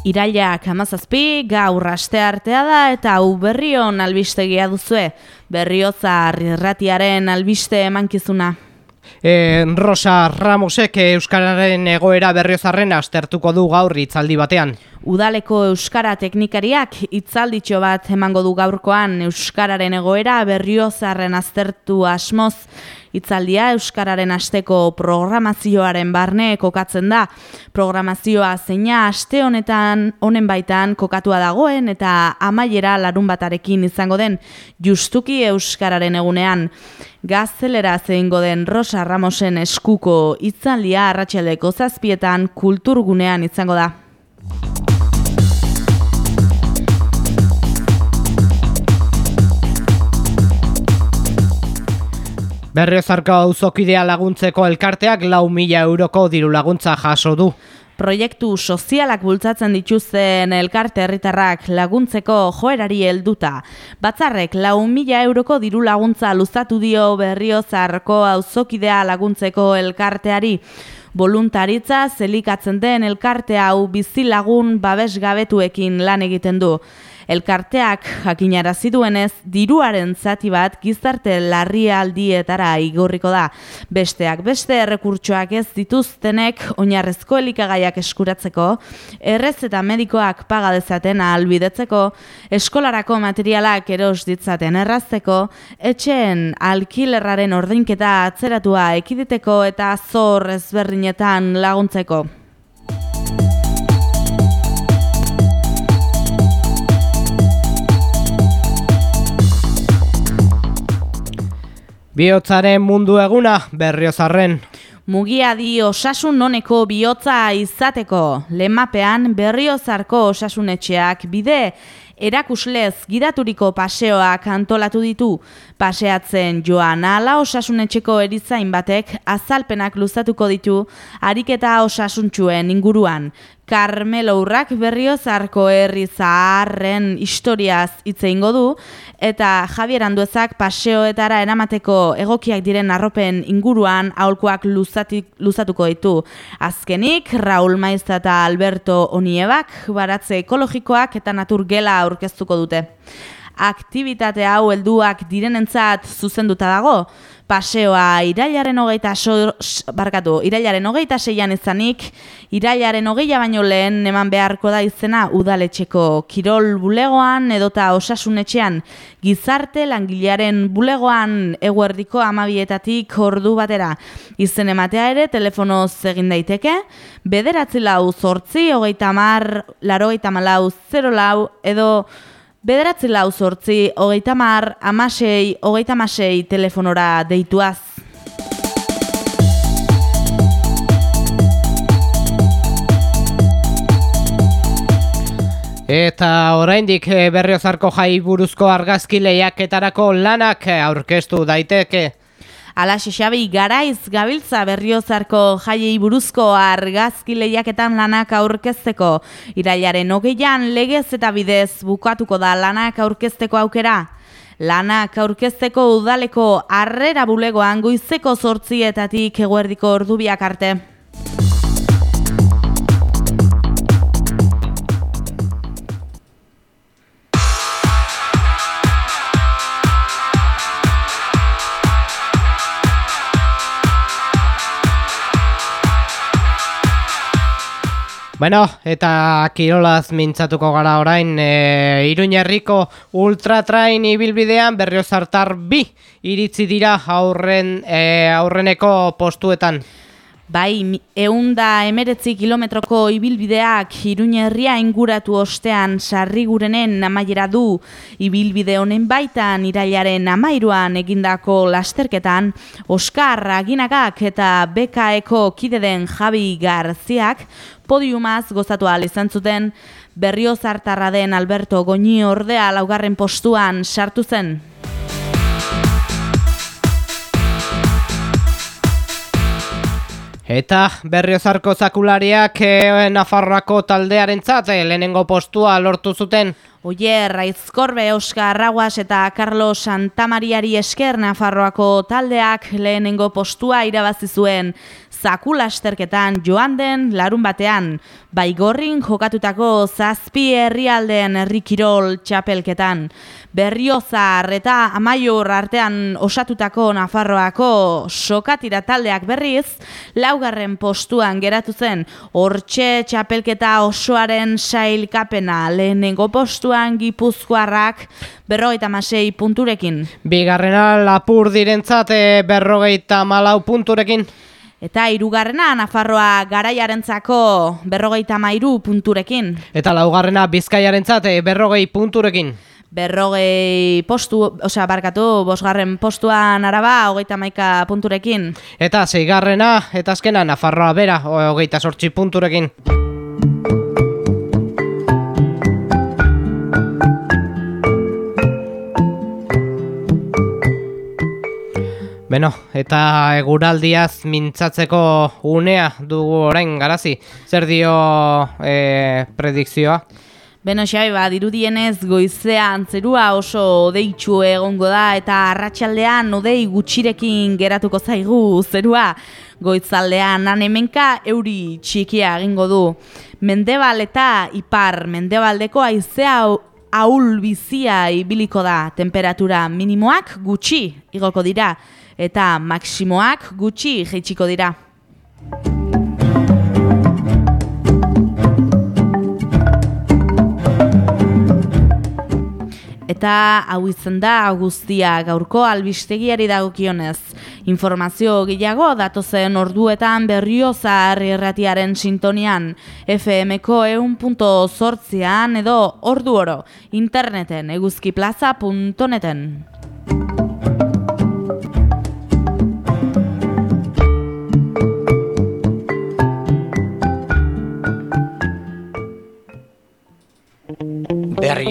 Irailak amazazpi, gaur aste artea da eta hau berrion albistegia duzue. Berriozar irratiaren albiste emankizuna. E, Rosa Ramosek Euskararen egoera berriozarren astertuko du gaur itzaldi batean. Udaleko Euskara teknikariak itzalditxo bat emango du gaurkoan Euskararen egoera berriozarren aztertu asmoz. Itzaldia Euskararen asteko programazioaren barne kokatzen da. Programazioa zeina aste honetan honen baitan kokatua dagoen eta amaiera larun batarekin izango den justuki Euskararen egunean. Gaztelera zeingo den Rosa Ramosen eskuko itzaldia arratsaldeko zazpietan kulturgunean izango da. Berriozarko auzokidea laguntzeko elkarteak lau mila euroko diru laguntza jaso du. Proiektu sozialak bultzatzen dituzten elkarte herritarrak laguntzeko joerari helduta. Batzarrek lau mila euroko diru laguntza luzatu dio berriozarko auzokidea laguntzeko elkarteari. Voluntaritza zelikatzen den elkarte hau bizilagun babesgabetuekin lan egiten du. Elkarteak jakinarazi duenez diruaren zati bat gizarte larrialdietara igorriko da. Besteak beste errekurtsoak ez dituztenek oinarrezko elikagaiak eskuratzeko, errez eta medikoak paga dezaten ahalbidetzeko, eskolarako materialak eros ditzaten errazteko, etxeen alkilerraren ordainketa atzeratua ekiditeko eta zor ezberdinetan laguntzeko. Biotzaren mundu eguna berriozarren. Mugia di osasun noneko bihotza izateko. Lemapean berriozarko osasunetxeak bide erakuslez gidaturiko paseoak antolatu ditu. Paseatzen joan ala osasunetxeko erizain batek azalpenak luzatuko ditu ariketa osasuntxuen inguruan. Carmelo Urrak berriozarko herri zaharren historiaz hitze ingo du eta Javier Anduezak paseoetara enamateko egokiak diren arropen inguruan aholkuak luzatuko ditu. Azkenik Raul Maizta eta Alberto Oniebak baratze ekologikoak eta naturgela aurkeztuko dute. Aktibitate hau helduak direnentzat zuzenduta dago, paseoa irailaren hogeita so, barkatu, irailaren hogeita seian izanik, irailaren hogeia baino lehen eman beharko da izena udaletxeko kirol bulegoan edota osasunetxean gizarte langilearen bulegoan eguerdiko amabietatik ordu batera. Izen ematea ere telefonoz egin daiteke, bederatzi lau zortzi, hogeita mar, laro hogeita malau, zero lau, edo Bederatzi lau zortzi, hogeita mar, amasei, hogeita amasei telefonora deituaz. Eta oraindik eh, berriozarko jai buruzko argazki lehiaketarako lanak aurkeztu daiteke. Alaxe Xabi garaiz gabiltza berriozarko jaiei buruzko argazki lehiaketan lanak aurkezteko. Irailaren hogeian legez eta bidez bukatuko da lanak aurkezteko aukera. Lanak aurkezteko udaleko harrera bulegoan goizeko sortzietatik eguerdiko ordubiak arte. Bueno, eta kirolaz mintzatuko gara orain, e, Iruñerriko ultratrain ibilbidean berriozartar bi iritzi dira aurren, e, aurreneko postuetan. Bai, eunda emeretzi kilometroko ibilbideak Iruñerria inguratu ostean sarrigurenen amaiera du ibilbide honen baitan irailaren amairuan egindako lasterketan Oskar Aginagak eta Bekaeko kideden Javi Garziak podiumaz gozatu ahal izan zuten berrio zartarra den Alberto Goñi ordea laugarren postuan sartu zen. Eta berriozarko zakulariak e, Nafarroako taldearen zat, eh, lehenengo postua lortu zuten. Oier, Raizkorbe, Oskar Raguas eta Carlos Santamariari esker Nafarroako taldeak lehenengo postua irabazi zuen zakulasterketan joan den larun batean, baigorrin jokatutako zazpi herrialdeen herrikirol txapelketan. Berriozar eta amaiur artean osatutako Nafarroako sokatira taldeak berriz, laugarren postuan geratu zen, hortxe txapelketa osoaren sailkapena lehenengo postuan gipuzkoarrak berrogeita masei punturekin. Bigarrena lapur direntzate eh, berrogeita malau punturekin. Eta hirugarrena Nafarroa garaiarentzako berrogeita mairu punturekin. Eta laugarrena bizkaiarentzat eh, berrogei punturekin. Berrogei postu, osea, barkatu, bosgarren postuan araba, hogeita maika punturekin. Eta zeigarrena, eta azkena Nafarroa bera, hogeita sortzi punturekin. Beno, eta eguraldiaz mintzatzeko unea dugu orain garazi. Zer dio e, predikzioa? Beno, xabe, ba, dirudienez goizean zerua oso odeitxu egongo da eta arratsaldean odei gutxirekin geratuko zaigu zerua. Goizaldean han hemenka euri txikia egingo du. Mendebal eta ipar mendebaldeko aizea aul bizia ibiliko da temperatura minimoak gutxi igoko dira eta maksimoak gutxi jeitsiko dira. Eta hau izan da guztia gaurko albistegiari dagokionez. Informazio gehiago datozen orduetan berriozar erratiaren sintonian FMko eun punto edo ordu oro interneten eguzkiplaza.neten.